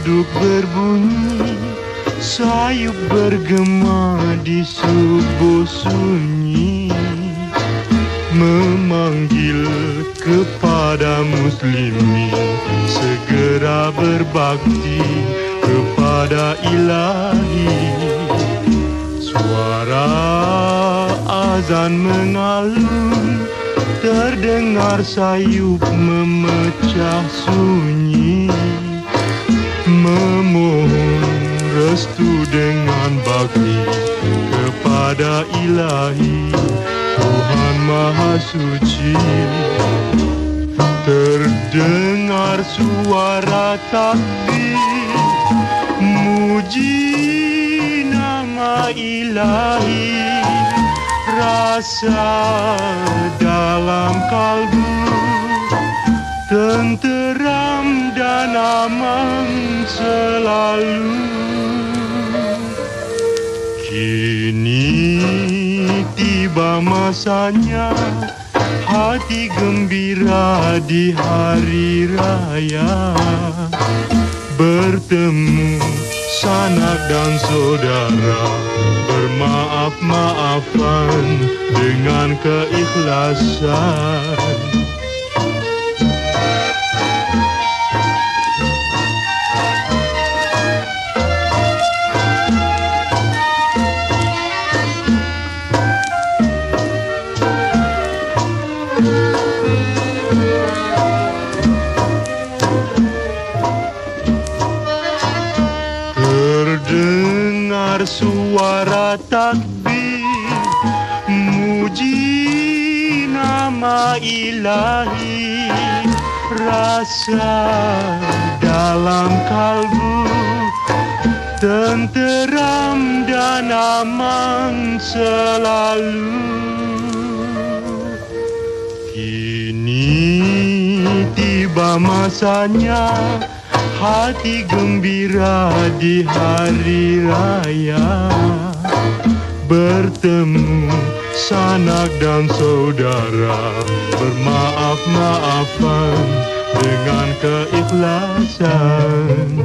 Beduk berbunyi Sayup bergema di subuh sunyi. Memanggil kepada muslimin Segera berbakti kepada ilahi. Suara azan mengalun Terdengar sayup memecah sunyi Memohon restu dengan bakti Kepada ilahi Tuhan Maha Suci. Terdengar suara takbir Muji nama ilahi. Rasa dalam kalbu tenteram dan aman selalu. Kini tiba masanya hati gembira di hari raya. Bertemu sanak dan saudara bermaaf-maafan dengan keikhlasan Terdengar suara takbir. Muji nama ilahi. Rasa dalam kalbu Tenteram dan aman selalu. Kini tiba masanya hati gembira di hari raya. Bertemu sanak dan saudara. Bermaaf-maafan dengan keikhlasan